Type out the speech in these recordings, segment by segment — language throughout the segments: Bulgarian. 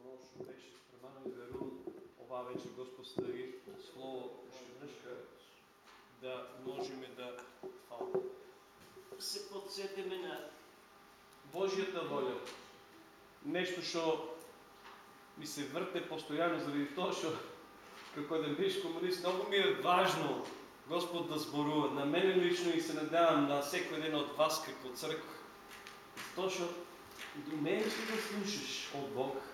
оно што беше спремано и верувам ова вече Господ стави слово уште да можеме да се подсетиме на Божјата воля. Нешто што ми се врте постојано заради тоа што како да биш комунист многу ми е важно Господ да зборува на мене лично и се надевам на секој ден од вас како црква. Тоа што умееш да слушаш од Бог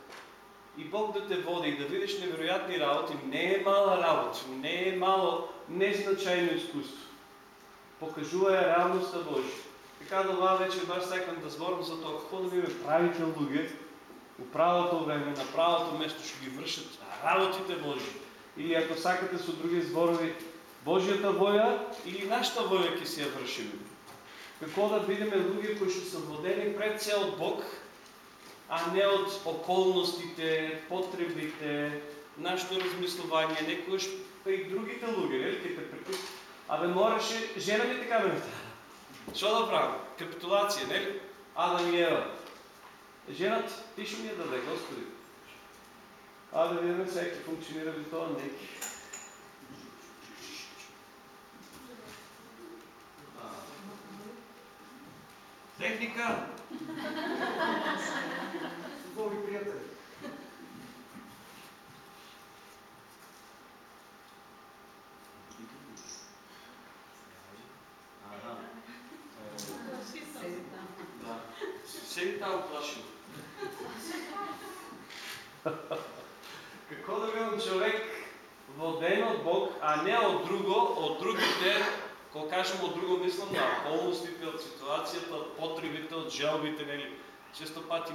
и Бог да те води и да видиш невероятни работи, не е мала работа, не е мало незначајно искуство. Покажува ја реалноста Божја. Така да ова вечер баш сакам да зборам за тоа како да биме правите луѓе у правото време, на правото место што ги вршат работите Божи. Или ако сакате со други зборови, Божјата воја или нашата воја ќе си ја вршиме. Како да бидеме луѓе кои што се водени пред од Бог, а не од околностите, потребите, нашето размислување, некојаш па и другите луѓе, нели ќе те прекус. Абе мораше жена ми така ме Што да правим? Капитулација, нели? Адам и Ева. Женат, ти ще ми я даде, Господи. А да видим сега функционира ли това неки. Техника! Здорови приятели! Там. Какво да видам човек воден от Бог, а не от друго, от другите, кажем от друго, мислам на околностите, от ситуацията, от потребите, от желбите, нели? Често пъти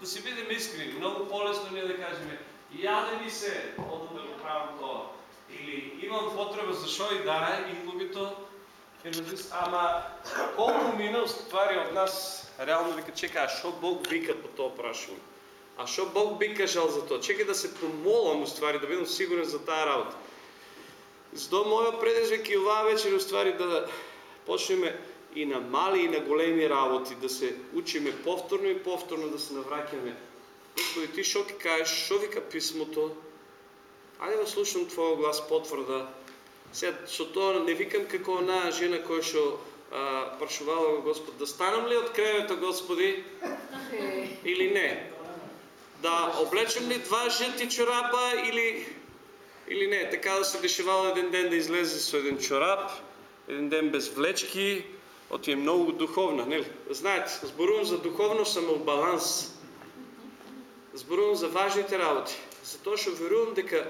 да си бидем искрени. Много по-лесно ни е да кажем, яде ми се, от да го правим това. Или имам потреба защо и да, и лугито Ама колко мина ствари от нас реално вика, чека, а що Бог вика по това прашање? А що Бог би кажал за тоа? Чекай да се помолам ствари, да бидам сигурен за тая работа. Зато моја предизвик и оваа вечер ствари да почнеме и на мали и на големи работи, да се учиме повторно и повторно да се навраќаме. Господи, ти шо ти кажеш, шо вика писмото? Ајде да слушам Твоя глас потврда, сега, со тоа не викам како она жена која што прашувала го Господ, да станам ли од кревето, Господи, или не? Да облечем ли два жити чорапа или, или не? Така да се дешевало един ден да излезе со един чорап, един ден без влечки, оти е много духовна, нели? Знаете, зборувам за духовно самобаланс. Зборувам за важните работи. Затоа што верувам дека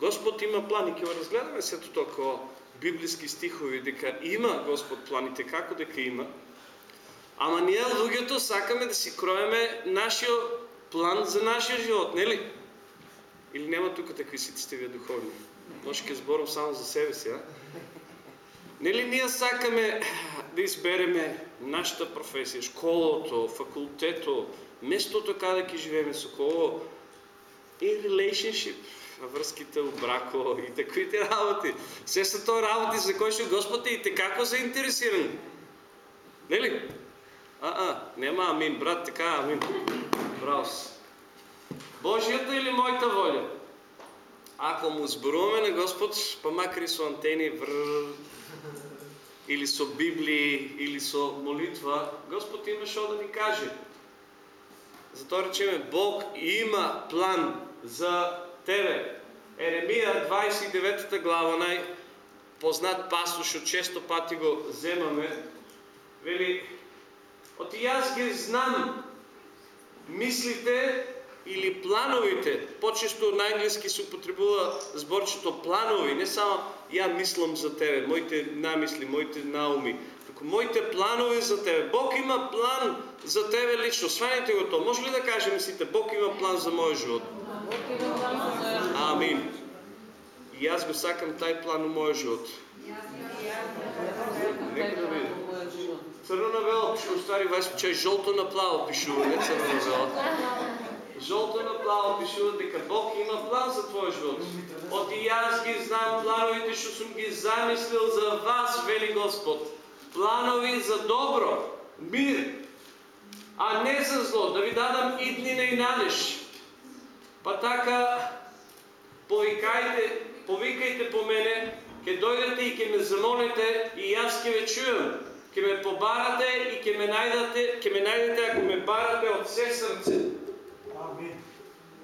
Господ има план и ќе разгледаме сето тоа библиски стихови дека има Господ планите како дека има. Ама ние луѓето сакаме да си кроеме нашиот план за нашия живот, нели? Или нема тука такви сите духовни? Може ќе зборам само за себе си, а? Нели ние сакаме да избереме нашата професија, школото, факултето, местото каде ќе живееме со кого и relationship, връзките от брако и таквите работи. Все са то работи, за които Господ е и така заинтересиран. Не ли? А, а, нема амин, брат, така, амин. Браво Божията или моята воля? Ако му зборуваме на Господ, па макар и антени, врр, или со Библии, или со молитва, Господ има що да ни каже. Затоа речеме, Бог има план за тебе. Еремия 29 глава, най-познат пасуш, от често пати го вземаме, вели, от и аз ги знам мислите или плановите, по-често на английски се употребува зборчето планови, не само я мислам за тебе, моите намисли, моите науми, туку моите планови за тебе. Бог има план за тебе лично. Сваните го то. Може ли да кажем сите, Бог има план за моя живот? Амин. И аз го сакам тај план у мојот живот. Нека да видим. Црно на бело, устари вајс че жолто на плаво пишува, не црно на бело. Жолто на плаво пишува дека Бог има план за твојот живот. Од и јас ги знам плановите што сум ги замислил за вас, вели Господ. Планови за добро, мир, а не за зло, да ви дадам иднина и надеж. Па така, повикайте, повикайте по мене, ке дойдете и ке ме замолите и аз ке ве чуем. Ке ме побарате и ке ме найдете, ке ме найдете ако ме барате от все сърце.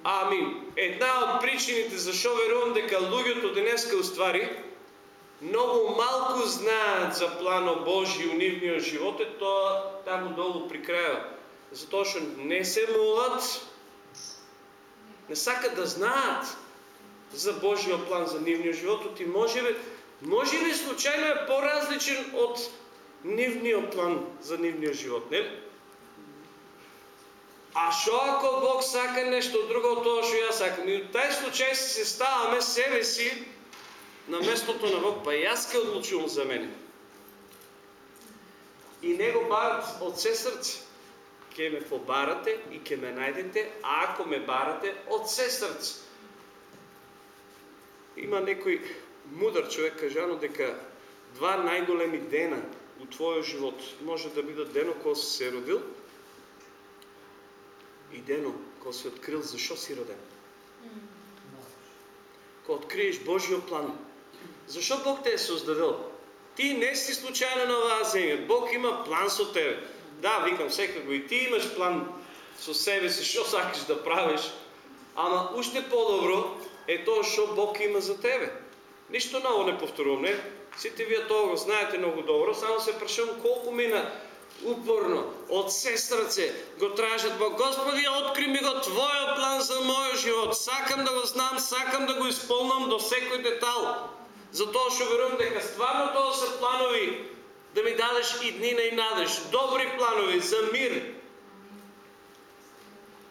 Амин. Една от причините защо верувам дека луѓето денеска уствари много малко знаят за плана Божий у нивниот живот е тоа таму долу при крајот. Затоа што не се молат, не сакат да знаат за Божиот план за нивниот живот и може би, може би случайно е по-различен от нивниот план за нивниот живот, не? А що ако Бог сака нещо друго от това, що я сакам? И в тази случай се ставаме себе си на местото на Бог, па и аз ке одлучувам за мене. И него барат от все сърце. Ке ме побарате и ке ме найдете, ако ме барате от все сърце. Има некој мудар човек кажано дека два най-големи дена у твоя живот може да бидат дено кога си се родил и дено кога си открил защо си роден. Кога откриеш Божия план. Защо Бог те е създадил? Ти не си случайно на оваа земја. Бог има план со тебе. Да, викам секако и ти имаш план со себе си, што сакаш да правиш, ама уште по-добро е тоа што Бог има за тебе. Нищо ново не повторувам, не? Сите вие тоа го знаете много добро, само се прашувам колко мина упорно, от все сърце го тражат Бог. Господи, откри ми го Твоя план за моя живот. Сакам да го знам, сакам да го изпълнам до всекой детал. Затоа ще верувам дека стварно тоа са планови да ми дадеш и дни на и надеж. Добри планови за мир.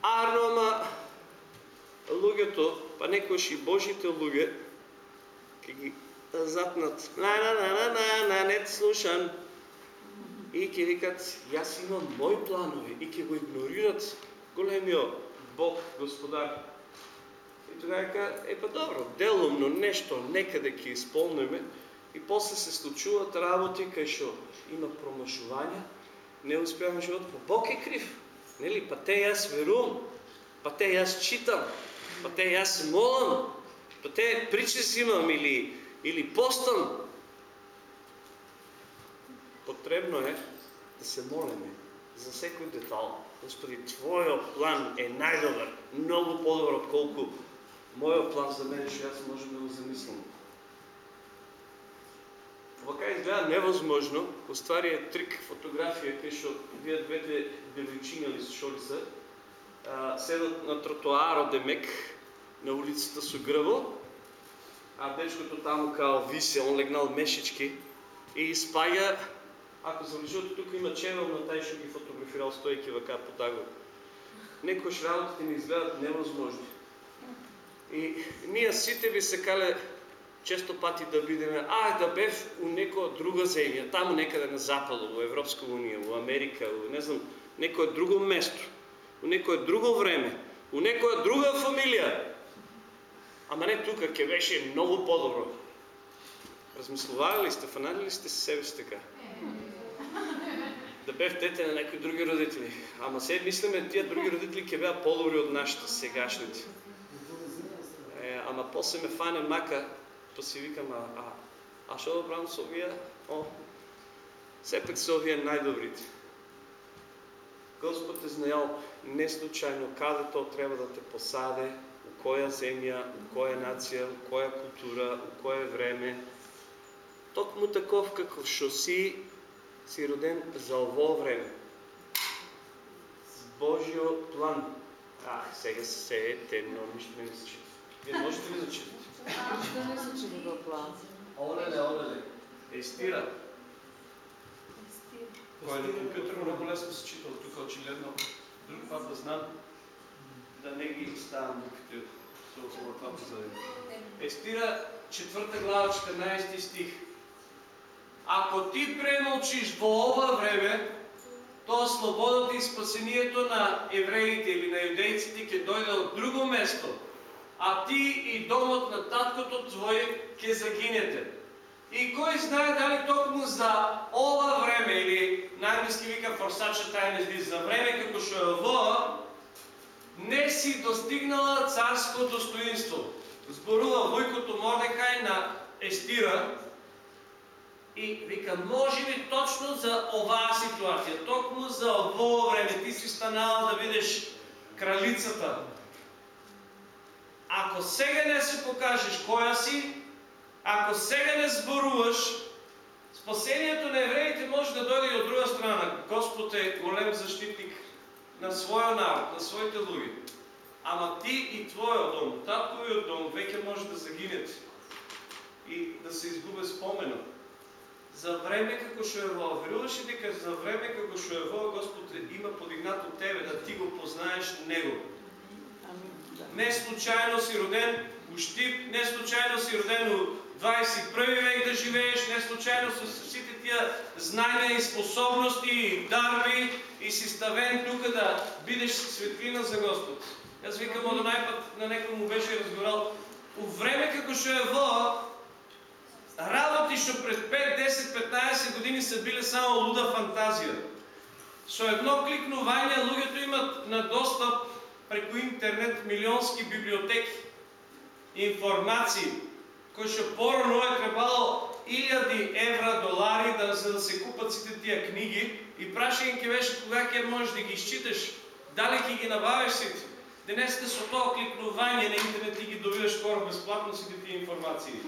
Арно, ама луѓето, па некојаш и Божите луѓе, ке ги затнат. На, на, на, на, на, на, не слушам. И ке викат, јас имам мои планови. И ке го игнорират големиот Бог, Господар. И тогава вика, е па добро, делумно нещо некъде ке изпълниме и после се случуват работи, кај шо има промашувања, не успяваме живот, па Бог е крив. Нели? Па те јас верувам, па те јас читам, па те јас молам, па те причес имам или, или постам. Потребно е да се молиме за секој детал. Господи, Твојот план е најдобар, многу подобар отколку мојот план за мене што јас можам да го замислам. Вака изгледа невъзможно, оствари е трик фотографија кај што вие двете девојчиња ли што ли се, а, седат на тротоаро демек на улицата со гръво, а дечкото таму као висе, он легнал мешички и спаѓа ако забележите, тук има ченел на taj ще ги фотографирал стойки вака по таго. Некојаш работите ни изгледат невъзможни. И ние сите би се кале често пати да бидеме, а да бев у некоја друга земја, таму некаде на западу, у Европска унија, у Америка, у не знам, некое друго место, у некое друго време, у некоја друга фамилија. Ама не тука, ке беше много по-добро. Размислували ли сте, фанали ли сте себе си така? Да бев дете на някои други родители. Ама се мислиме, тия други родители ке бяха по-добри от нашите, сегашните. Е, ама после ме фане мака, па си викам, а, а, а що да правим с? О, все пак са овия най-добрите. Господ е знаел не случайно къде то трябва да те посаде, у коя земя, у коя нация, у коя култура, у кое време. Токму таков какъв шо си, си роден за ово време. С Божио план. А, сега се е темно, нищо не ми се чита. Вие можете ли да читате? Нищо не се чита в план. Олеле, олеле. Естира. Кой на компютър много лесно се чита, тук очевидно. Друг път да знам да не ги ставам докато се това позади. Естира, четвърта глава, 14 стих. Ако ти премълчиш во ова време, то слободата и спасението на евреите или на юдейците ќе дойде от друго место, а ти и домът на таткото твое ќе загинете. И кой знае дали токму за ова време, или на английски вика as this, за време како што е ово, не си достигнала царско достоинство. Зборува вуйкото Мордекай на Естира и вика, може ли точно за оваа ситуация, токму за ово време ти си станала да видиш кралицата. Ако сега не се покажеш коя си, ако сега не зборуваш, спасението на евреите може да дойде и от друга страна. Господ е голем защитник на своя народ, на своите луги. Ама ти и твоя дом, татковият дом, веќе може да загинете и да се изгубе спомена. За време како што е во, веруваш ли дека за време како што е во, Господ има подигнато тебе да ти го познаеш Него. Не случайно си роден у Штип, не случайно си роден у 21 век да живееш, не случайно с всичките тия знания и способности и дарби и си ставен тук да бидеш светлина за Господ. Аз викам од најпат на некој му беше разгорал. У време како што е во, работи што пред 5, 10, 15 години се биле само луда фантазија. Со едно кликнување луѓето имат на достап преку интернет милионски библиотеки, информации, кои што порано е требало илјади евра, долари да, за да се купат сите тия книги и прашање ќе беше кога ќе можеш да ги изчиташ, дали ќе ги набавиш сите. Денес со тоа кликнување на интернет ти ги добиваш скоро безплатно сите тие информации.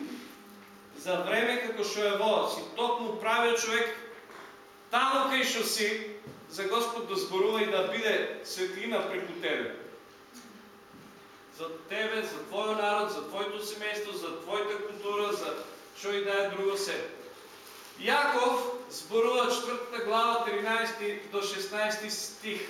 За време како што е во, си токму правиот човек, таму кај што си, за Господ да зборува и да биде светлина преку тебе. За тебе, за твојот народ, за твоето семејство, за твојата култура, за што и да е друго се. Јаков зборува 4 глава 13 до 16 стих.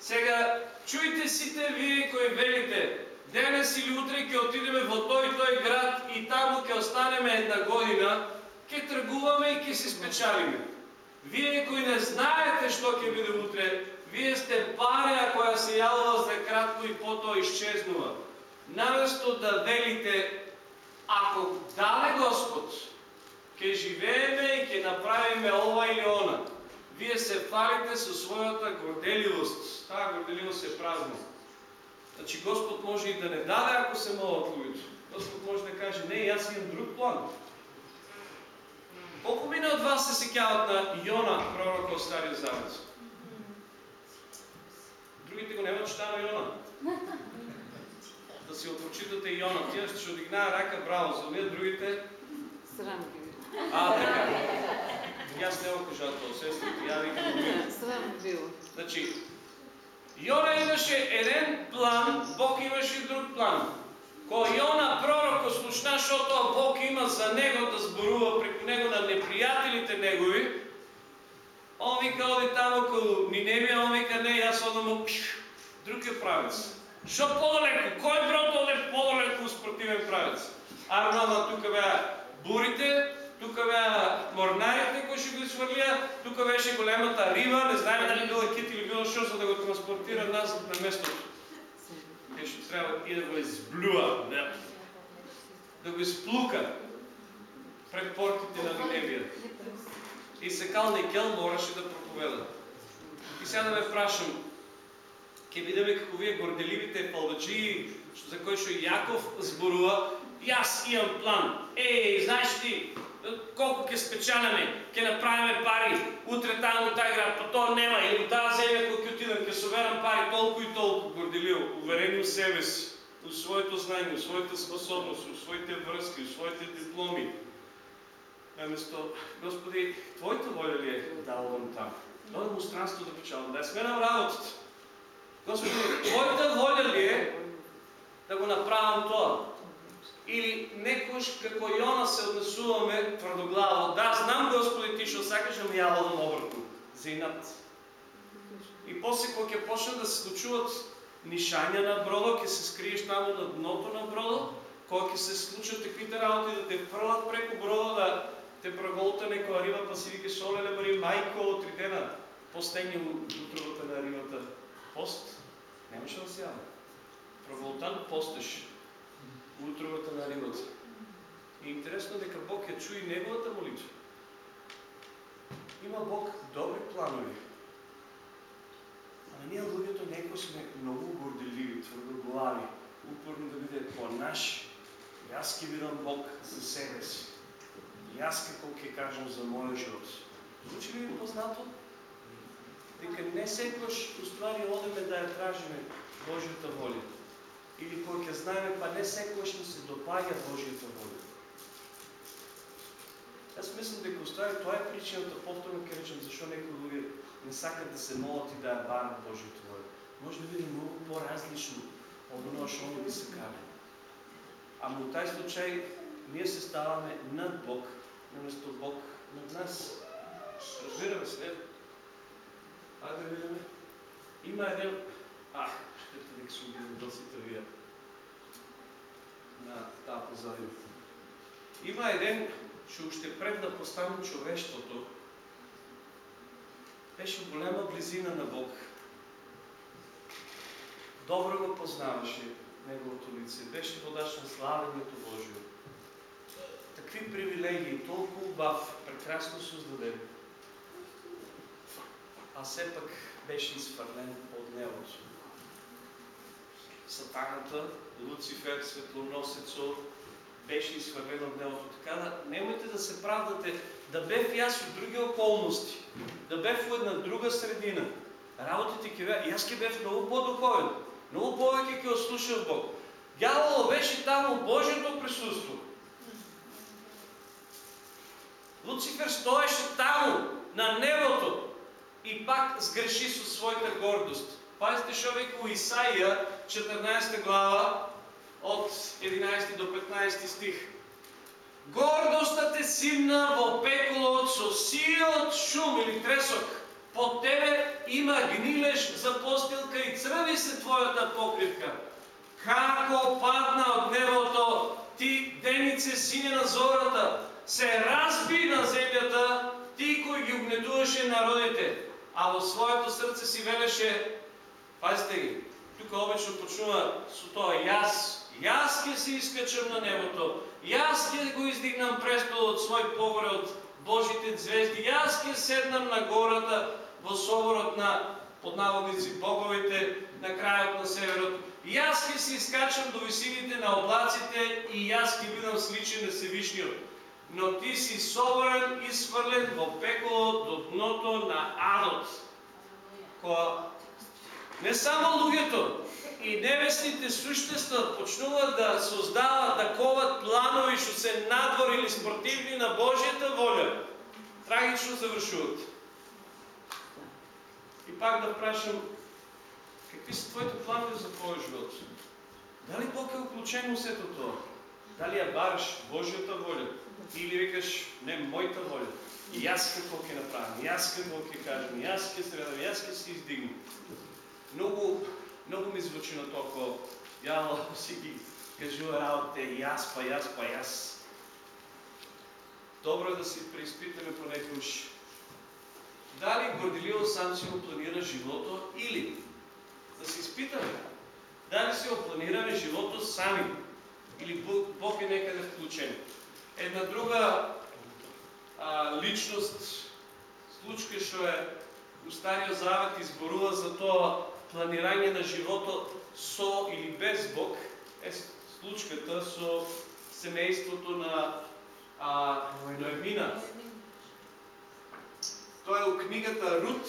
Сега чуйте сите вие кои велите, денес или утре ќе отидеме во тој тој град и таму ќе останеме една година, ќе тргуваме и ќе се спечалиме. Вие кои не знаете што ќе биде утре, вие сте пареа која се јавува за кратко и потоа изчезнува. Наместо да велите, ако даде Господ, ќе живееме и ќе направиме ова или она. Вие се фалите со својата горделивост. Таа горделивост е празна. Значи Господ може и да не даде, ако се молят луѓето. Господ може да каже, не, аз имам друг план. Колко мина от вас се секяват на Йона, пророка от Стария Завет? Другите го нямат читано Йона. Да си отпрочитате Йона. Тия ще одигнаа рака, браво. За ние другите... Срам ги. А, така. Аз не го кажа това, сестрите. Я викам. Срам било. Значи, Јона имаше еден план, Бог имаше друг план. Кој Јона пророк слушна што тоа Бог има за него да зборува преку него на непријателите негови, он вика оди таму кај Ниневија, он вика не, јас одам друг е правец. Што подалеку? Кој брод оде подалеку спортивен правец? Арно, тука беа бурите, тук бяха морнарите, кои ще го изхвърлия, тук беше големата риба, не знаем дали била кит или било що, за да го транспортира назад на местото. Те ще трябва и да го изблюва, да, да го изплука пред портите на Ниневия. И се кал Никел мораше да проповеда. И сега да ме прашам, ке видиме како вие горделивите палвачи, за кои што Јаков и аз имам план. Ей, знаеш ти, колко ќе спечаляме, ќе направиме пари, утре таму тај град, па тоа нема, или таа земја кој ќе отидам, ќе соберам пари толку и толку, горделио, уверени у себе си, у своето знание, у своята способност, у своите връзки, у своите дипломи. Наместо, Господи, Твоята воля ли е дала му там? Дойде му странство да печалам, да сменам работата. Господи, Твоята воля ли е да го направам тоа? Или некош како Јона се однесуваме тврдоглаво. Да, знам Господи ти што сакаш, ама ја водам обратно. За. И после кога ќе почнат да се случуват нишања на бродо, ќе се скриеш таму на дното на бродо, кога ќе се случат таквите работи да те фрлат преку бродо, да те проголта некоја риба, па си викаш, оле, мари, мајко, три дена, постегни утровата на рибата. Пост, немаше да се ява. Проголтан постеш утровата на рибата. И интересно дека Бог ја чуи неговата молитва. Има Бог добри планови. Ама ние луѓето не ако сме много горделиви, твърдоглави, упорно да биде по-наши, и аз ке видам Бог за себе си. И аз какво ке кажем за моя живот. Звучи ли познато? Дека не секош уствари одеме да ја тражиме Божјата воля. Или кој ќе знаеме, па не секош ни се допаѓа Божјата воля. Аз мислам дека уствари тоа е причината, повторно ќе речем, защо некои луѓе не сакат да се молат и да ја барат Божјата воля. Може да биде многу по-различно од оноа што они би се кали. Ама у тај случај ние се ставаме над Бог, наместо Бог над нас. Разбираме се. Айде да видиме. Има еден... А, ще дека сум бил доста вие на таа позадина. Има што уште пред да постане човештвото, беше голема близина на Бог. Добро го познаваше неговото лице, беше водач на славението Божие. Такви привилегии, толкова убав, прекрасно създаден, а все пък беше изхвърлен от небото. Сатаната, Луцифер, светлоносецо, беше изхвърлен от небото. Така да, немайте да се правдате, да бе в яс от други околности, да бе в една друга средина. Работите ке бе, и аз ке бе много по-духовен, много повече ке ослушал Бог. Дявол беше там от Божието присъство. Луцифер стоеше там, на небото, и пак сгреши със своята гордост. Пазите, що века Исаия, 14 глава, от 11 до 15 стих. Гордостта те симна во пекло со сиот шум или тресок. Под тебе има гнилеж за постилка и цръви се твоята покривка. Како падна от небото, ти денице сине на зората, се разби на земята, ти кој ги угнетуваше народите, а во своето сърце си велеше, пазите ги, тук обично почнува со тоа, јас Јас ќе се искачам на небото. Јас ќе го издигнам престолот свој погоре од Божите звезди. Јас ќе седнам на гората во соборот на под наводници боговите на крајот на северот. Јас ќе се искачам до висините на облаците и јас ќе бидам сличен на Севишниот. Но ти си соборен и свърлен во пеколо до дното на адот. Која не само луѓето, и небесните существа почнуват да создават, да коват планови, що се надворили спортивни на Божията воля, трагично завършуват. И пак да прашам, какви са твоите планове за твоя живот? Дали Бог е оключен усето това? Дали я бараш Божията воля? Или викаш, не, моята воля? И аз какво ке направим, и аз какво ке кажем, и аз ке средам, и аз ке се издигнем. Много много ми звучи на толкова. Дявол си ги кажува работите и аз, па и аз, па и аз. Добро е да си преизпитаме понекогаш дали горделиво сам си го планира живото или да си изпитаме дали си го планираме живото сами или Бог е некъде включен. Една друга а, личност, случка, що е у Стария Завет изборува за това планирање на живото со или без Бог е случката со семейството на а, Ноемина. Тоа е у книгата Рут,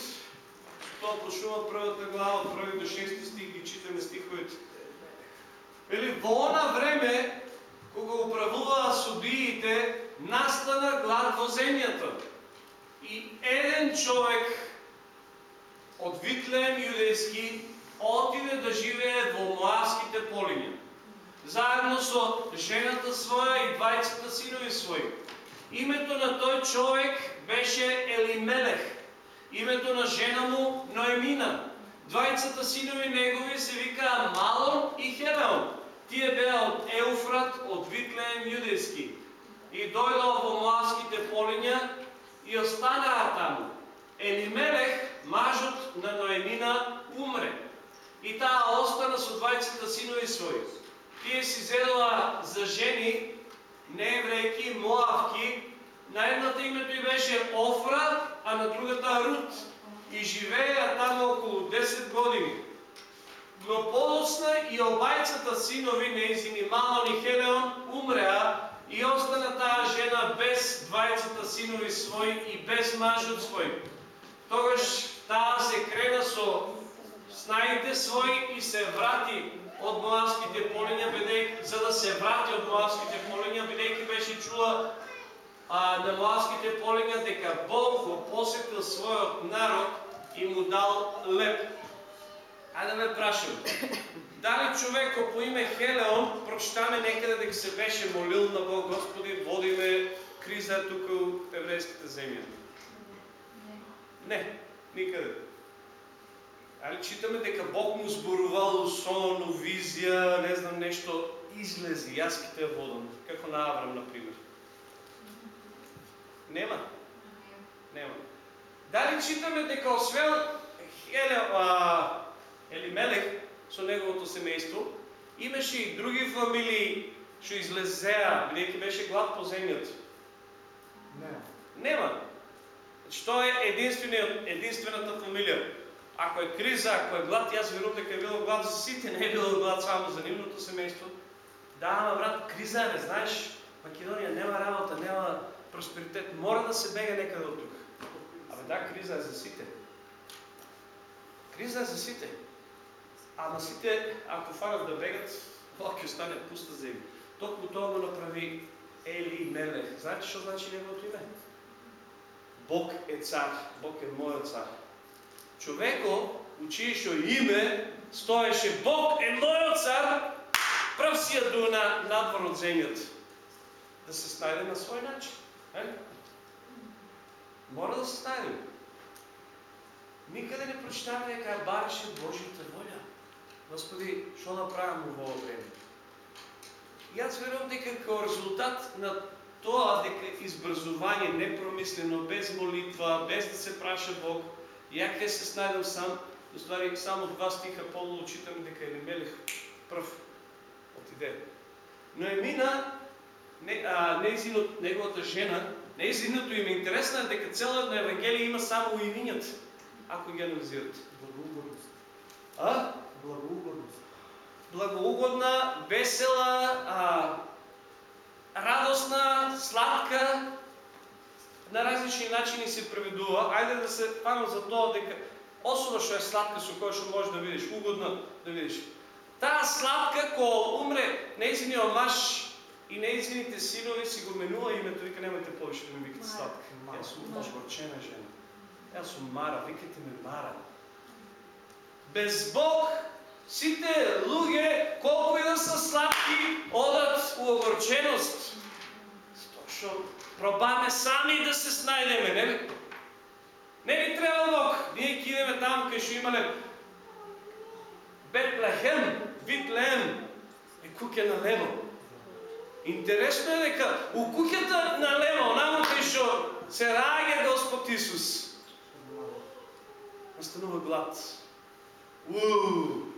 тоа почнува првата глава, од први до шести стих, ги читаме стиховете. Вели, во она време, кога управуваа судиите, настана глад во земјата. И еден човек от Витлеем юдейски отиде да живее во Моавските полиња. Заедно со жената своја и двајцата синови своји. Името на тој човек беше Елимелех. Името на жена му Ноемина. Двајцата синови негови се викаа Малон и Хевеон. Тие беа од Еуфрат, од Витлеем юдейски. И дојдоа во Моавските полиња и останаа таму. Елимелех мажот на Ноемина умре. И таа остана со двајцата синови своји. Тие си зедоа за жени, нееврејки, моавки, на едната името и беше Офра, а на другата Рут. И живееа таму околу 10 години. Но подоцна и обајцата синови неизини Малон и Хелеон умреа и остана таа жена без двајцата синови своји и без мажот свој. Тогаш таа се крена со снаите своји и се врати од Моавските полиња, бидејќи за да се врати од Моавските полиња, бидејќи беше чула а, на Моавските полиња дека Бог го посетил својот народ и му дал леп. Ајде да ме прашам. Дали човеко по име Хелеон прочитаме некъде дека се беше молил на Бог, Господи, водиме криза тук в еврейската земя? Не, никъде. Али читаме дека Бог му зборувал сон, визия, не знам нещо, излези, яските водам, како на Аврам, например. Нема. Нема. Дали читаме дека освен Хеле, а, Елимелех со неговото семејство, имаше и други фамилии што излезеа, бидејќи беше глад по земјата. Не. Нема. Тоа е единствената фамилија. Ако е криза, ако е глад, јас верувам дека е било глад за сите, не е било глад само за нивното семејство. Да, ама брат, криза е, знаеш, Македонија нема работа, нема просперитет, мора да се бега некаде од тука. Абе да, криза е за сите. Криза е за сите. Ама сите, ако фанат да бегат, това ќе остане пуста земја. Токму тоа го направи Ели Мелех. Знаете што значи неговото име? Бог е цар, Бог е мојот цар. Човеко, у име стоеше Бог е мојот цар, прв си ја дуна надвор од земјата. Да се снајде на свој начин. Е? Мора да се снајде. Никъде не прочитаме дека бараше Божията воля. Господи, што направам во време? И аз верувам дека како резултат на тоа дека избрзување непромислено, без молитва, без да се праша Бог, ја ќе се снајдам сам, до ствари само два стиха полу читам дека Елимелех прв отиде. Но Емина, не, а, неизинот, неговата жена, неизиното им е интересно е дека целата Евангелие има само уивињата, ако ги анализирате. Благоугодност. А? Благоугодност. благоугодна, весела, а, радостна, сладка, на различни начини се преведува. Айде да се памам за тоа дека особа што е сладка со која што можеш да видиш, угодна да видиш. Таа сладка ко умре неизиниот маж и неизините синови си го менува името, вика немате повече да ме викате сладка. Јас сум огорчена жена. Јас сум Мара, викате ме Мара. Без Бог сите луѓе, колку и да са сладки, одат у огорченост. Што пробаме сами да се снајдеме, не ли? Не ни треба Бог. Ние ќе идеме таму кај што имале Бетлехем, Витлеем, е куќе на лево. Интересно е дека у куќата на лево, онаму кај што се раѓа Господ Исус, настанува глад. Уу!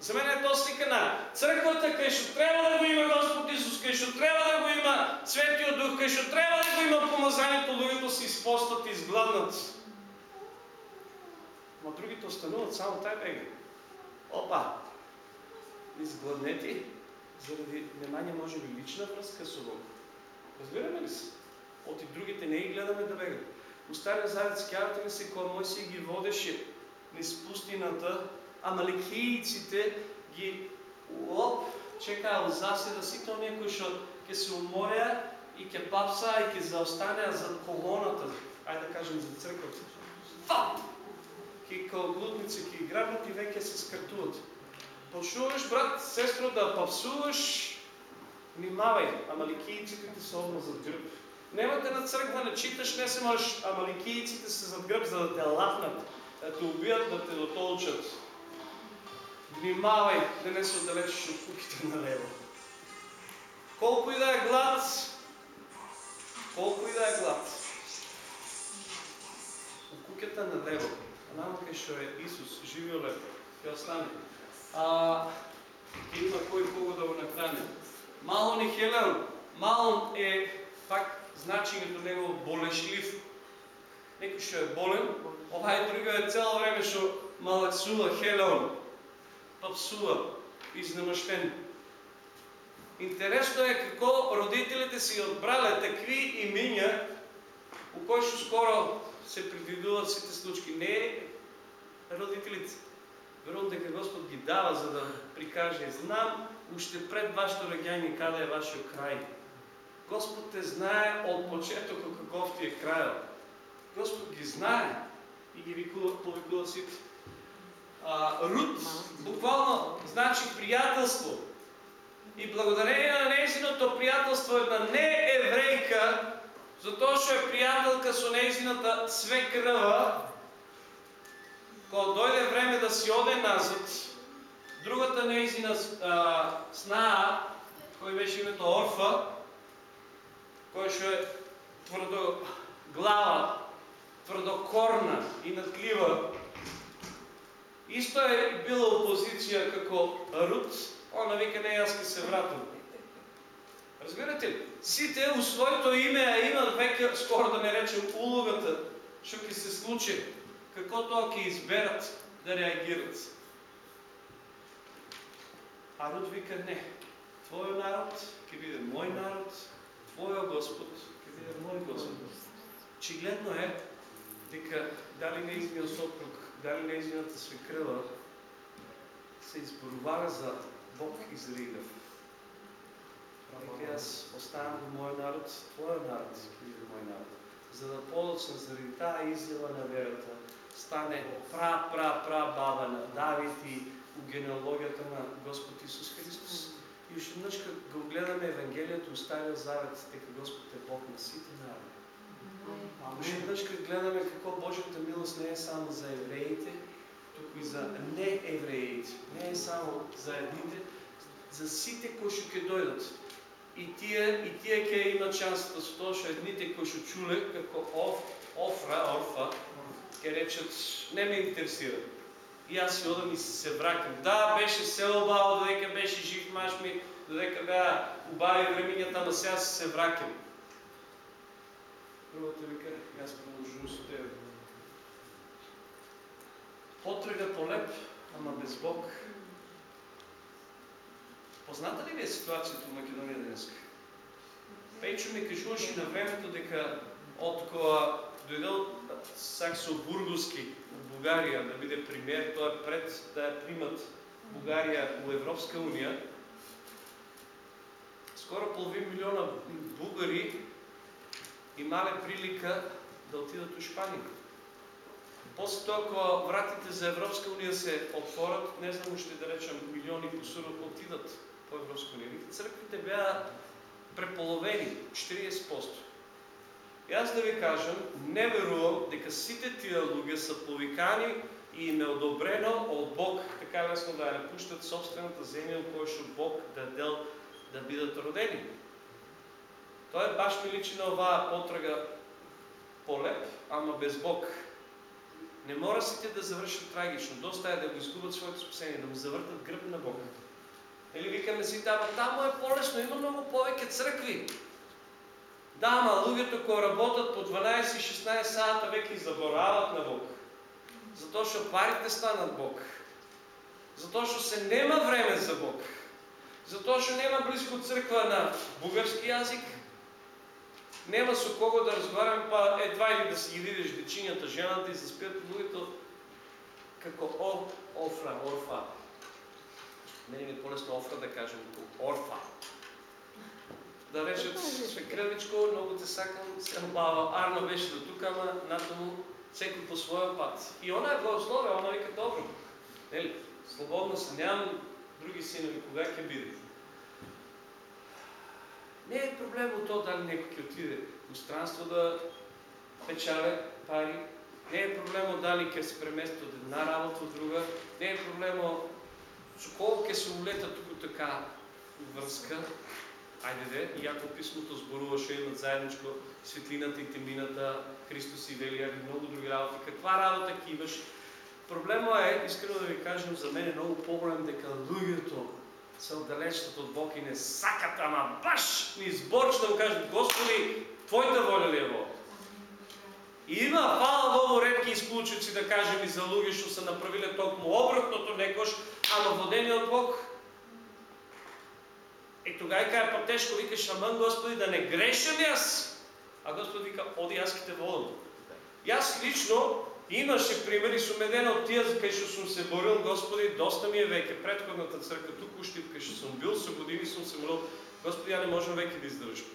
За мен е тоа слика на црквата кај што треба да го има Господ Исус, кај што треба да го има Светиот Дух, кај што треба да го има помазанието, луѓето се изпостат и изгладнат. Ма другите остануват само тај бега. Опа! Изгладнети заради немање може би лична врска со Бог. Разбираме ли се? Оти другите не ги гледаме да бегат. У Стария Завет скарате ли се кога Мојсей ги водеше низ пустината, амаликијците ги оп, чекаа заседа сите оние кои што ќе се умореа и ќе папсаа и ќе заостанеа за колоната, ајде да кажем за црквата. Фап! Ки као глутници ќе грабнат и веќе се скртуват. Почнуваш, брат, сестро, да папсуваш, внимавај, амаликијците ти се одма зад грб. Немате на црква, не читаш, не се можеш, амаликијците се зад грб за да те лапнат, да те убият, да те дотолчат. Внимавај да не се отдалечиш от куките на лево. Колко и да е глад, колко и да е глад, от куката на лево, онамо кај што е Исус, живиот лев, ќе остане. А, има кој кого да го нахрани. Малон и Хелен, Малон е пак значењето негово болешлив. Некој што е болен, овај другиот е цело време што малаксува Хелеон. Па псува, изнемъщен. Интересно е како родителите си одбрале такви имиња, у кои што скоро се предвидуваат сите случки. Не родителите. Верувам дека Господ ги дава за да прикаже. Знам уште пред вашето раѓање каде е вашиот крај. Господ те знае од почетокот каков ти е крајот. Господ ги знае и ги викува, повикува сите. А, Рут буквално значи приятелство. И благодарение на нейзиното приятелство една нееврейка, затоа што е приятелка со нейзината свекрва, кога дојде време да си оде назад, другата нейзина снаа, кој беше името Орфа, кој што е тврдо глава, тврдокорна и натлива, исто е била опозиција како Рут, Она вика, не, аз ке се вратам. Разбирате ли? Сите у своето име, а имат века, скоро да не речем, улогата, што ќе се случи, како тоа ќе изберат да реагират. А Руд вика, не, Твојот народ ќе биде мој народ, Твојот Господ ќе биде мој Господ. Очигледно е дека дали неизниот сопруг, дали неизнината свекрва се изборувара за Бог излига. Вика, аз оставам до моя народ, твоя народ или мой народ. За да подочна заради тая изява на верата, стане пра, пра, пра баба на Давид и генеалогията на Господ Исус Христос. И още веднъж го гледаме Евангелието, Стария Завет, дека Господ е Бог на сите народи. Веднъж гледаме какво Божията милост не е само за евреите, тук и за неевреите. Не е само за едните, за сите кои ще ќе дојдат. И тие, и тие ќе имат шансата со тоа што едните кои што чуле како оф, Офра, Орфа, ќе речат не ме интересира. И аз си одам и се вракам. Да, беше се обал, додека беше жив маж ми, додека беа убави времињата, ама сега се вракам. Првото вика, аз продължувам со тебе. Потрага полеп, ама без Бог Позната ли ви е ситуацията в Македония днес? Пейчо ми кажуваше на времето дека от кога дойдел Саксо Бургуски от Бугария да биде пример, той е пред да я примат Бугария в Европска уния, скоро половин милиона бугари имале прилика да отидат в Шпания. После това, ако вратите за Европска уния се отворят, не знам, ще да речем милиони посура отидат по Европска уния. Църквите бяха преполовени, 40%. И аз да ви кажам, не верувам дека сите тия луѓе са повикани и им е одобрено от Бог така лесно да я напущат собствената земя, в която Бог дадел да бидат родени. Той баш ми личи на оваа потрага полеп, ама без Бог. Не мора сите да завършат трагично. Доста е да го изгубят своето спасение, да му завъртат гръб на Бог. Или викаме си, да, там е по-лесно, има много повече църкви. Да, ама луѓето кои работят по 12-16 сата веки заборават на Бог. Затоа што парите станат Бог. Затоа што се нема време за Бог. Затоа што нема близко црква на бугарски язик. Нема со кого да разговарям, па едва или да си ги видиш дечињата, жената и се спият луѓето како о, офра, орфа. Мене ми е по-лесно офра да кажем, орфа. Да речат, свекръвичко, много те сакам, се баба. Арно беше до тук, ама нато му всеки по своя път. И она е благословие, она вика добро. Нели? Свободно се, нямам други синови, кога ќе биде. Не е проблем от то дали некој ќе отиде в странство да печале пари. Не е проблем дали ќе се премести от една работа в друга. Не е проблем Колко ќе се улета тук така връзка, айде де, иако писмото зборуваше имат заедничко светлината и темнината, Христос и Велия и много други работи. Каква работа ки имаш? Проблема е, искрено да ви кажем, за мен е много по-голем дека луѓето се отдалечат от Бог и не сакат, ама баш ни изборч да му кажат, Господи, Твоята воля ли е Бог? И има фала во редки исклучици, да кажем, и за луѓе што се направиле токму обратното некош, ама водени од Бог. И тогај кај по тешко викаш, аман Господи, да не грешам јас. А Господ вика, оди јас ке те водам. Јас лично имаше примери со мене од тие кај што сум се борил, Господи, доста ми е веќе предходната црква туку уште кај што сум бил, со години сум се молил, Господи, ја не можам веќе да издржам.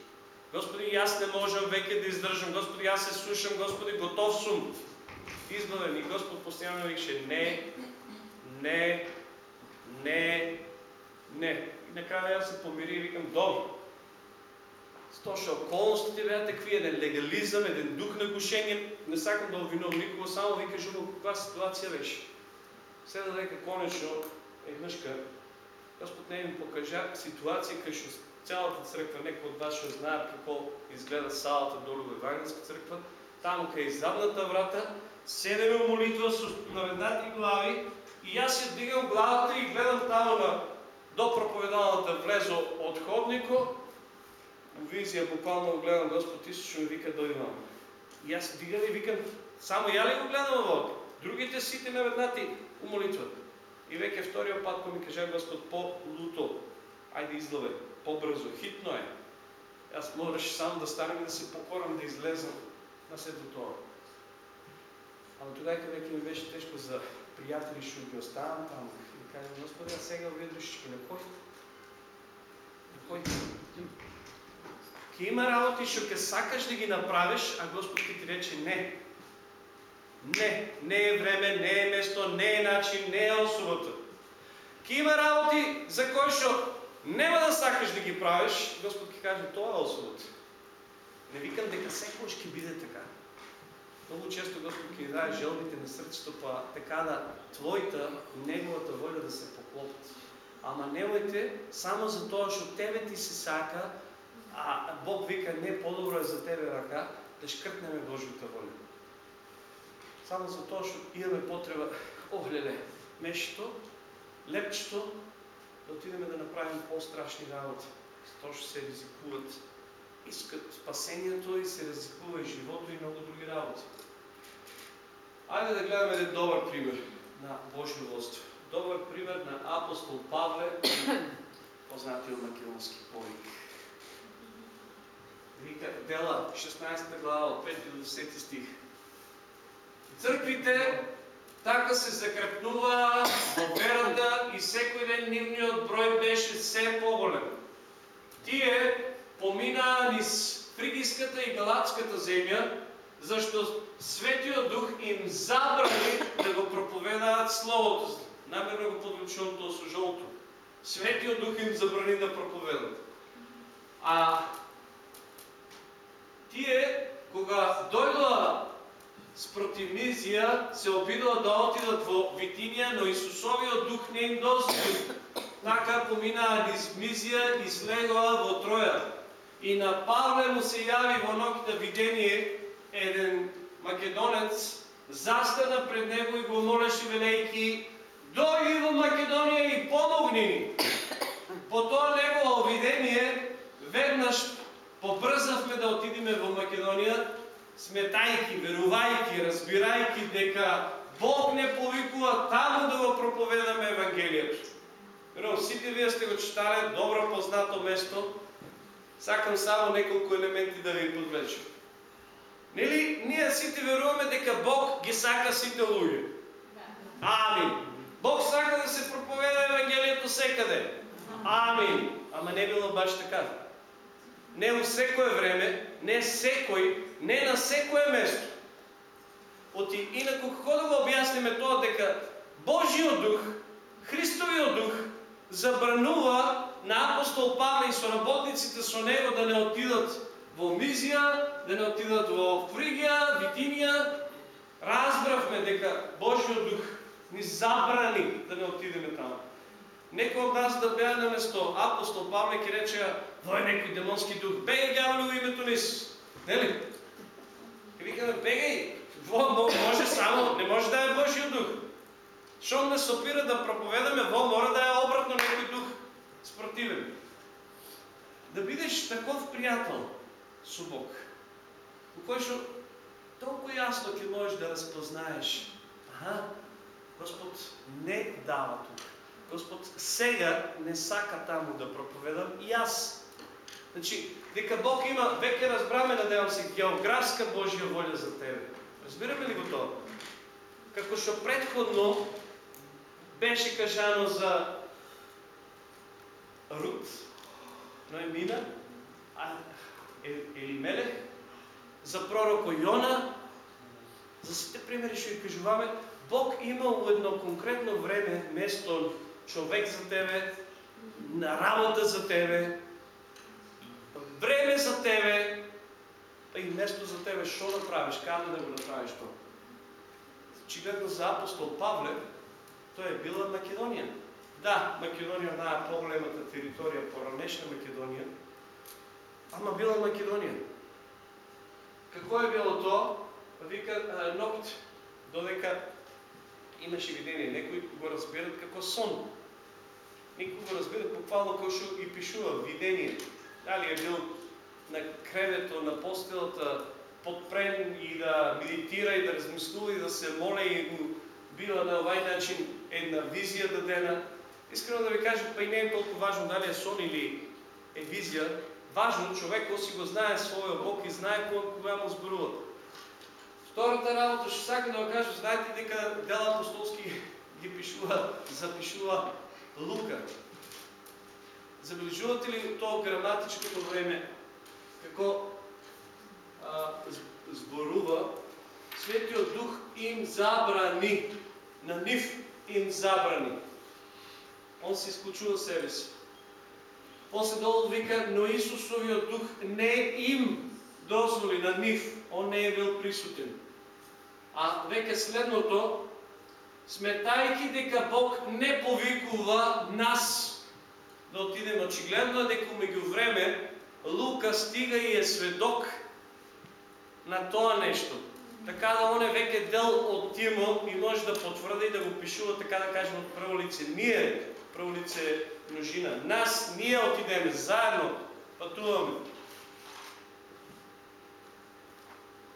Господи, јас не можам веќе да издржам. Господи, јас се слушам, Господи, готов сум. Избавен. И Господ постоянно викаше, не, не, не, не. И накрая јас се помири и викам, добро. Стоша околностите беа такви, еден легализам, еден дух на гушење. Не сакам да обвинувам никого, само ви кажувам каква ситуација беше. Сега дека конечно еднашка Господ не ми покажа ситуација кај што цялата црква, некои от вас ще знаят какво изгледа салата долу в Евангелска църква, там къде задната врата, седеме молитва с наведнати глави и аз се дигам главата и гледам там на до проповедалната влезо от ходнико, визия буквално гледам Господ Исус, ще вика дойде мама. И аз дигам и викам, само я ли го гледам във Другите сите наведнати у молитвата. И веќе втория път, кога ми каже Господ по-луто, айде излове по-бързо. Хитно е. Аз можеше само да станем и да се покорам, да излезам на след това. Ама тогава, къде ми беше тежко за приятели, ще ги оставам там и да кажа, Господи, а сега ще на кой? На кой? Ке има работи, ще ке сакаш да ги направиш, а Господ ти рече не. Не, не е време, не е место, не е начин, не е особата. Ке има работи, за кой ще Нема да сакаш да ги правиш, Господ ќе каже, тоа е осудот. Не викам дека секој ќе биде така. Много често Господ ќе даде желбите на срцето, па така да твоята и неговата воля да се поклопат. Ама немојте само за тоа што тебе ти се сака, а Бог вика не по-добро е за тебе рака, да шкртнеме Божията воля. Само за тоа што имаме потреба, огледе, нешто, лепчето, да отидем да направим по-страшни работи. То ще се ризикуват. Искат спасението и се ризикува и живото и много други работи. Айде да гледаме един добър пример на Божие водство. Добър пример на апостол Павле, познати от македонски повик. Дела, 16 глава, от 5 до 10 стих. Църквите така се закрепнува во верата и секој ден нивниот број беше все по-голем. Тие поминаа низ Фригиската и Галатската земја, зашто Светиот Дух им забрани да го проповедаат Словото. Намерно го подвечувам тоа со жолто. Светиот Дух им забрани да проповедат. А тие, кога дојдоа спротив Мизија се обидува да отидат во Витинија, но Исусовиот дух не им дозволи. Така поминаа низ Мизија и слегоа во Троја. И на Павле му се јави во ноќта видение еден македонец, застана пред него и го молеше велејки, дојди во Македонија и помогни ни. По тоа негово видение, веднаш побрзавме да отидеме во Македонија, сметајки, верувајки, разбирајки дека Бог не повикува таму да го проповедаме Евангелието. Верувам, сите вие сте го читали, добро познато место. Сакам само неколку елементи да ви подвлечам. Нели, ние сите веруваме дека Бог ги сака сите луѓе. Амин. Бог сака да се проповеда Евангелието секаде. Амин. Ама не било баш така. Не у секое време, не секој не на секое место. Оти, инако како да го објасниме тоа дека Божиот дух, Христовиот дух забранува на апостол Павле и соработниците со него да не отидат во Мизија, да не отидат во Фригија, Витинија. Разбравме дека Божиот дух ни забрани да не отидеме таму. Некој од нас да беа на место апостол Павле ке рече, во е некој демонски дух, беј гавлю името Нис. Нели? И викаме, бегай, може само, не може да е Божия дух. Щом не сопира да проповедаме, во мора да е обратно некој дух спротивен. Да бидеш таков приятел со Бог, кој што толкова ясно ќе можеш да разпознаеш. Аха, Господ не дава тук. Господ сега не сака таму да проповедам и аз. Значи, дека Бог има, веќе разбраме, надевам се, географска Божја воля за тебе. Разбираме ли го тоа? Како што предходно беше кажано за Рут, Ноемина, а Елимелех, за пророко Йона, за сите примери што ги кажуваме, Бог имал едно конкретно време, место, човек за тебе, на работа за тебе, време за тебе, и место за тебе, що направиш, каде да го направиш то. Очигледно за апостол Павле, той е била Македония. Да, Македония на по-големата територия, по-ранешна Македония, ама била Македония. Какво е било то? Вика Нокт, додека имаше видение. Некои го разбират како сон. Некои го разбират буквално како што ги пишува видение. Дали е бил на кревето, на постелата, подпрен и да медитира и да размислува и да се моля и му била на овај начин една визија дадена. Искрено да ви кажа, па и не е толкова важно дали е сон или е визија. Важно човек, си го знае своя Бог и знае кога му зборува. Втората работа ще сакам да го кажа, знаете дека дела апостолски ги пишува, запишува Лука. Забележувате ли то граматичкото време, како а, зборува, Светиот Дух им забрани, на нив им забрани. Он се изключува себе си. После долу вика, но Исусовиот Дух не им дозволи на нив, он не е бил присутен. А века следното, сметајки дека Бог не повикува нас да отидем очигледно е дека меѓу Лука стига и е сведок на тоа нешто. Така да он е веќе дел од тимо и може да потврди да го пишува така да кажем од прво лице. Ние, прво лице множина, нас, ние отидеме заедно, пътуваме.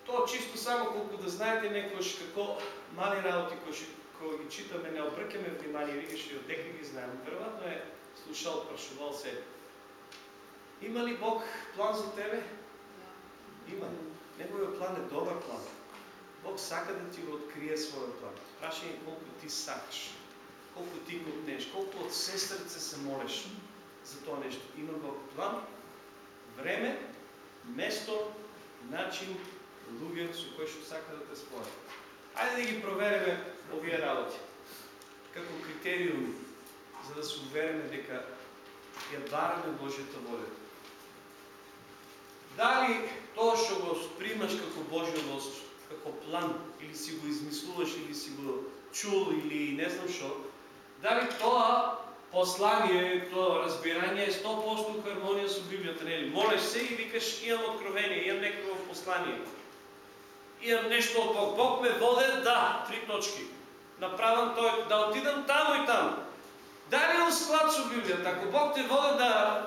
То чисто само колко да знаете некојаш како мали работи кои кои ги читаме, не обръкаме внимание, викаш и отдекли ги знаем. Вероятно е слушал, прашувал се. Има ли Бог план за тебе? Има. Неговият план е добър план. Бог сака да ти го открие своя план. Прашай колко ти сакаш, колко ти го отнеш, колко от все сърце се молиш за това нещо. Има Бог план, време, место, начин, луѓе со кои што сака да те споја. Ајде да ги провериме овие работи како критериуми за да се увериме дека ја бараме Божјата воля. Дали тоа што го примаш како Божјост, како план, или си го измислуваш, или си го чул, или не знам што, дали тоа послание, тоа разбирање е 100% хармонија со Библијата, нели? Молиш се и викаш имам откровение, имам некакво послание имам нещо от Бог. Бог ме воде, да, три точки. Направам той, да отидам там и там. Дали е склад с Библията? Ако Бог те води да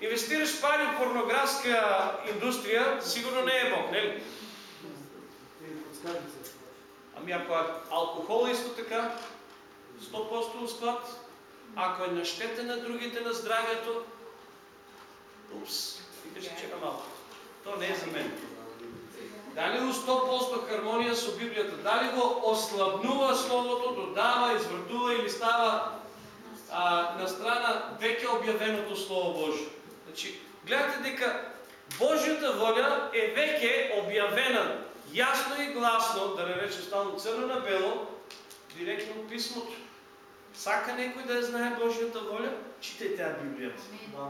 инвестираш пари в порнографска индустрия, сигурно не е Бог, не ли? Ами ако е алкохол исто така, 100% склад. Ако е на щета на другите, на здравието, упс, викаш, че е малко. То не е за мен. Дали го 100% хармония с Библията? Дали го ослабнува Словото, додава, извъртува или става а, на страна веќе обявеното Слово Божие? Значи, гледате дека Божията воля е веќе обявена ясно и гласно, да не рече стално църно на бело, директно от писмото. Сака некој да знае Божията воля, читайте тя Библията.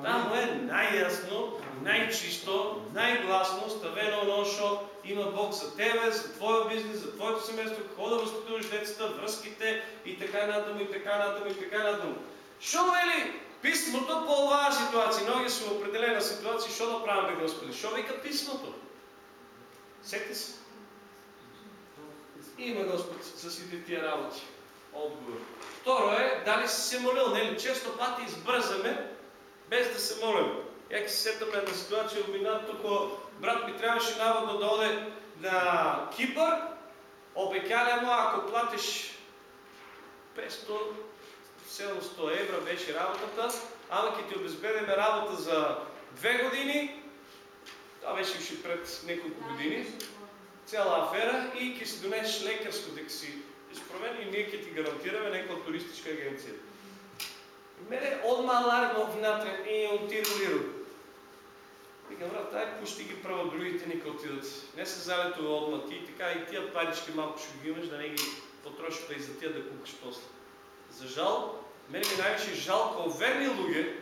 Там е най-ясно, най-чисто, най-гласно ставено оно, що има Бог за тебе, за твоя бизнес, за твоето семейство, какво да възпитуваш децата, връзките и така натам, и така натам, и така натам. Що вели писмото по оваа ситуация? Многи са в определена ситуация, що да правим, бе Господи? Що вика писмото? Сети се. Има Господ за сите тия работи. Отговор. Второ е, дали си се молил, нели? Често пати избързаме, без да се молим. Як се сетаме на ситуация, обмина тук брат ми трябваше наводно да оде на Кипър, обекаля му, ако платиш 500, 700 евро беше работата, ама ти обезбедеме работа за две години, това беше още пред няколко години, цяла афера и ке си донесеш лекарско дека си изправен и ние ке ти гарантираме някаква туристическа агенция. И мене одма аларма внатре и отиролиро. Викам, брат, дай пушти ги право другите нека отидат. Не се залетува одма ти, така и тия парички малко ще ги имаш, да не ги потрошиш и за тия да купиш после. За жал, мене ми най-више жалко верни луѓе,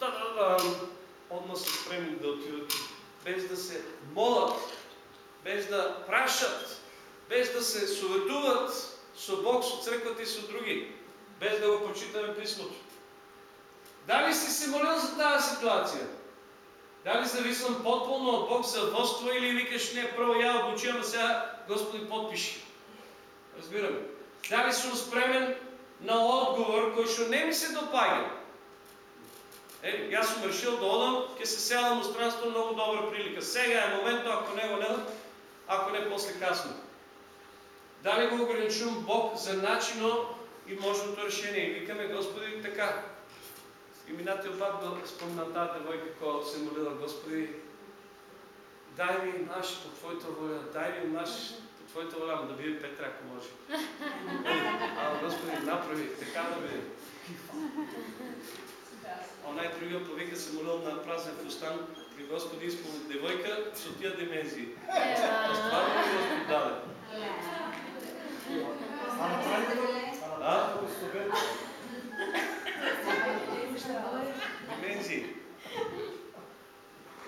да, да, да, одма са спремни да отидат, без да се молят, без да прашат, без да се суветуват со Бог, со црквата и со други, без да го почитаме писмото. Дали си се молил за тази ситуация? Дали зависим потполно от Бог за водство или викаш не, първо я обучавам, сега Господи подпиши. Разбираме. Дали съм спремен на отговор, който не ми се допага. Е, аз съм решил да одам, ке се сядам в странство, много добра прилика. Сега е моментът, ако не го не, ако не после късно. Дали го ограничувам Бог за начино и можното решение. И викаме, Господи, така. И минате пак да спомна тази девойка, която се молила, Господи, дай ми наш по Твоята воля, дай ми наш по Твоята воля, да биде Петра, ако може. А, Господи, направи, така да биде. А най-другия повика се молил на празен фустан при Господи изпълни девойка с тия демензии. С това ли Господ даде?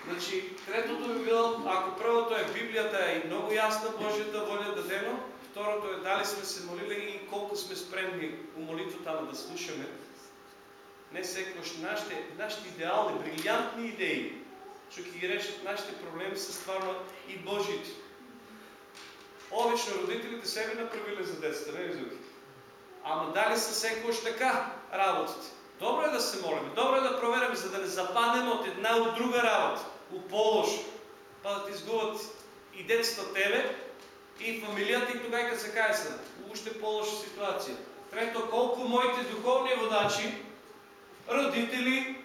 Значи, третото би било, ако първото е Библията и много ясна Божията воля дадено, второто е дали сме се молили и колко сме спремни у молитвата да слушаме. Не секош нашите, нашите идеални, брилянтни идеи, ще ги решат нашите проблеми с стварно и Божите. Обично родителите себе направили за децата, не ли Ама дали са секош така работите. Добро е да се молим, добро е да проверим, за да не западнем от една от друга работа, у по-лошо. Па да ти изгубят и децата тебе, и фамилията, и тогава като се кае са. Още по-лоша ситуация. Трето, колко моите духовни водачи, родители,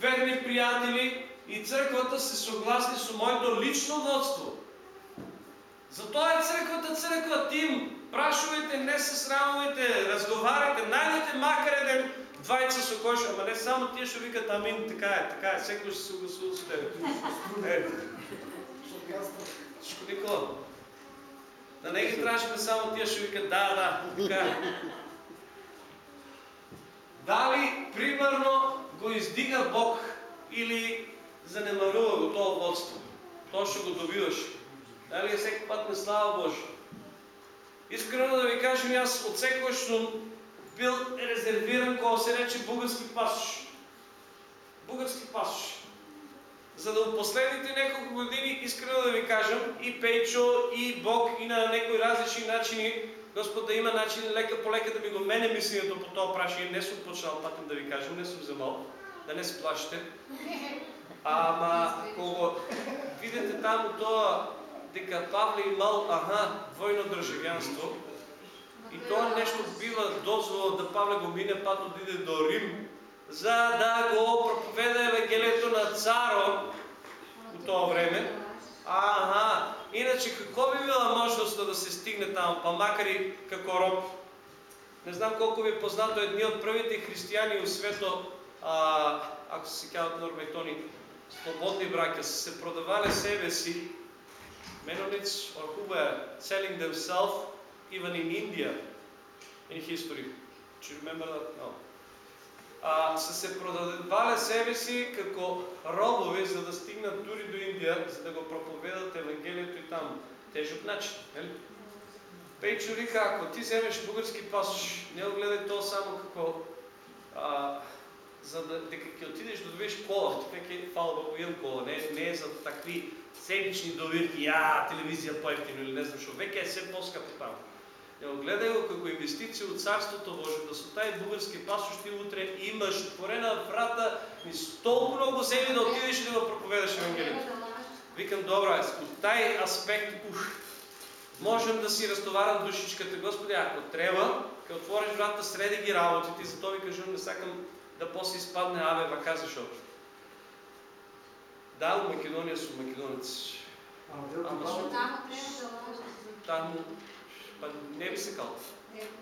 верни приятели и църквата са съгласни с моето лично водство. Затова е църквата църква Тим. Прашувайте, не се срамувайте, разговаряйте, найдете макар един двайца со кој ама не само тие што викат амин, така е, така е, секој ще се согласува с тебе. Шко Никола. Да не ги трашиме само тие што викат да, да, така е. Дали, примерно, го издига Бог или занемарува го това водство? То ще го добиваш. Дали е всеки път не слава Божия? Искрено да ви кажем, аз от съм бил резервиран, кога се рече български пасош. Български пасош. За да от последните няколко години, искрено да ви кажем, и Пейчо, и Бог, и на някои различни начини, Господ да има начин лека по лека да ми го мене мисленето по това прашение. Не съм почнал патен да ви кажем, не съм вземал, да не се плашите. Ама, кога видите там това, дека Павле имал, аха, двойно държавянство, и това нещо бива дозвола да Павле го мине пат отиде до Рим, за да го проповеда Евангелието на царо в това време. Ага, иначе какво би била можност да се стигне там, па макар и како роб? Не знам колко ви е познато, едни от първите християни в свето, а, ако се казват норметони, свободни брака, са се продавали себе си. Mennonites or who were selling themselves even in India in history. Do you remember that? No. А, са се продавали себе си като робове, за да стигнат дори до Индия, за да го проповедат Евангелието и там. Тежък начин, нали? Пейчо вика, ако ти вземеш български пасош, не го гледай то само како а, за да, дека отидеш да добиеш кола, тук е имам кола, не, не е за такви седмични довирки, а, телевизия по-ефтино или не знам, що веќе е все по-скъпо там. Не гледай го како инвестиция от Царството Божие, да са тази български пасош ти утре имаш отворена врата, ни с толкова много земи да отидеш и да проповедаш Евангелието. Викам, добро, от taj аспект, ух, можем да си разтоварам душичката. Господи, ако трябва, като отвориш врата, среди ги работите и зато ви кажу, не сакам да после изпадне, абе, вака защо. Да, у Македония су македонец. Ама дел Ама ти су- баба, Тамо треба да ложи. Там, па не би се кал.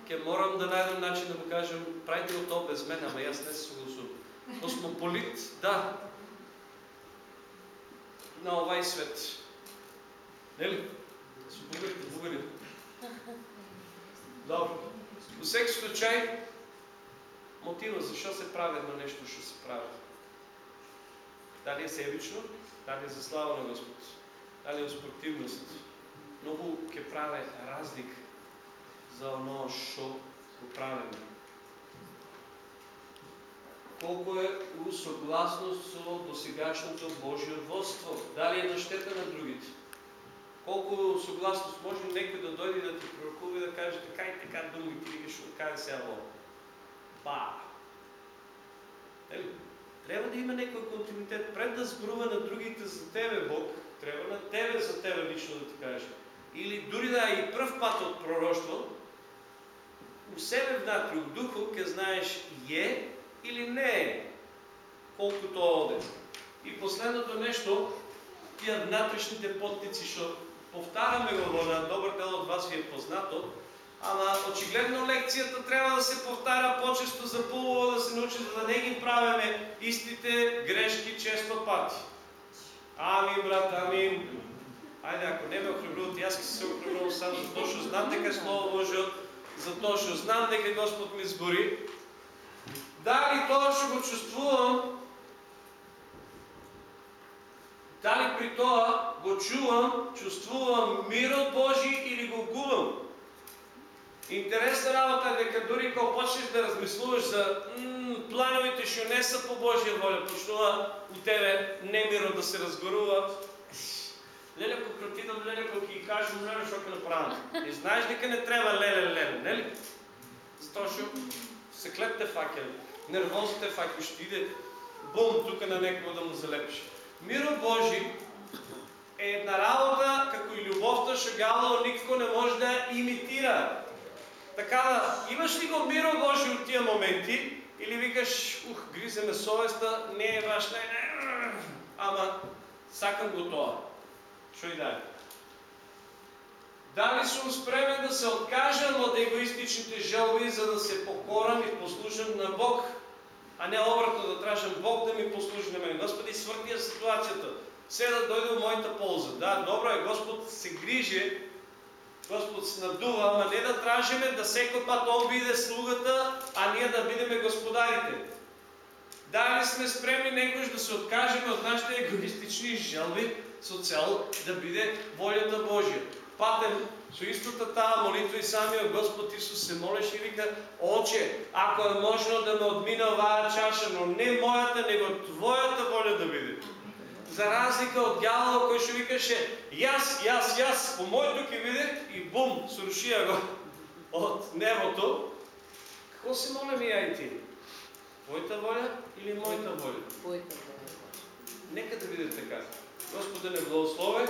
Ке морам да најдам начин да му кажем, правите го то без мен, ама јас не се согласувам. Космополит, да. На овај свет. Нели? Су бугарите, бугари. Добро. Во секој случај, мотива зашо се прави едно нешто што се прави. Дали е себично, дали е за слава на Господ, дали е спортивност. Многу ќе праве разлика за оно што го правиме. Колко е у согласност со досегашното Божие водство? Дали е на щета на другите? Колко согласност може некој да дойде да ти пророкува и да каже така и така думи, ти викаш, каде сега во? Ба! Нели? Трябва да има некој континуитет. Пред да зборува на другите за тебе Бог, трябва на тебе за тебе лично да ти каже. Или дури да е и пръв пат от пророštvo, у себе внатре, у духу, ке знаеш е или не е, колкото оде. И последното нещо, тия внатрешните потници, що повтаряме го на добър дел от вас ви е познато, ама очигледно лекцията трябва да се повтаря по-често за по да се научи, за да не ги правиме истите грешки често пати. Амин, брат, амин. Айде, ако не ме охрабрувате, аз се охрабрувам само затоа што знам дека е Слово Божие, затоа што знам дека Господ ми збори. Дали тоа што го чувствувам, дали при тоа го чувам, чувствувам мирот Божи или го губам. Интересна работа е дека дури кога почнеш да размислуваш за плановите што не са по Божия воля, почнува у тебе немиро да се разгорува, Леле, ако кротидам, леле, ако ги кажем, леле, што ќе направам. И знаеш дека не треба леле, леле, нели? Затоа што се клепте факел, нервозите факел, ще иде бум тука на некој да му залепиш. Миро Божи е една работа, како и любовта, што никако не може да имитира. Така да, имаш ли го миро Божи от тия моменти, или викаш, ух, гризе ме совеста, не е баш, не, не, ама сакам го тоа. Што и да е. Дали сум спремен да се откажам от егоистичните желби, за да се покорам и послушам на Бог, а не обратно да тражам Бог да ми послужи на мен. Господи, свъртия ситуацията. Все да дойде в моята полза. Да, добро е, Господ се грижи, Господ се надува, ама не да тражиме да всеки път Он биде слугата, а ние да бидеме господарите. Дали сме спремни некош да се откажеме от нашите егоистични желби со цел да биде волята Божия. Патем, со истата таа молитва и самиот Господ Исус се молеше и вика, Оче, ако е можно да ме отмина оваа чаша, но не моята, него Твоята воля да биде. За разлика от дявола, кој што викаше, јас, јас, јас, по моето биде и бум, срушија го от небото. Какво се молим ја и ти? Твоята воля или моята воля? Твоята воля. Нека да биде така. Господа не благослови.